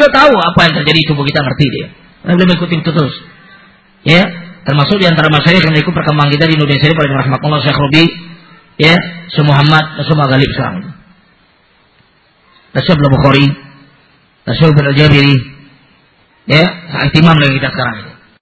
Dia tahu apa yang terjadi di tubuh kita ngerti dia. Dan dia mengikuti itu terus. Ya, termasuk di antara masyarakat yang ikut perkembangan kita di Indonesia ini paling rahmatullah Syekh Robi, ya, Syekh Muhammad, Syekh Galib sekarang ini. Syekh Bukhari, Syekh bin Jabiri, ya, imam lagi kita sekarang ini.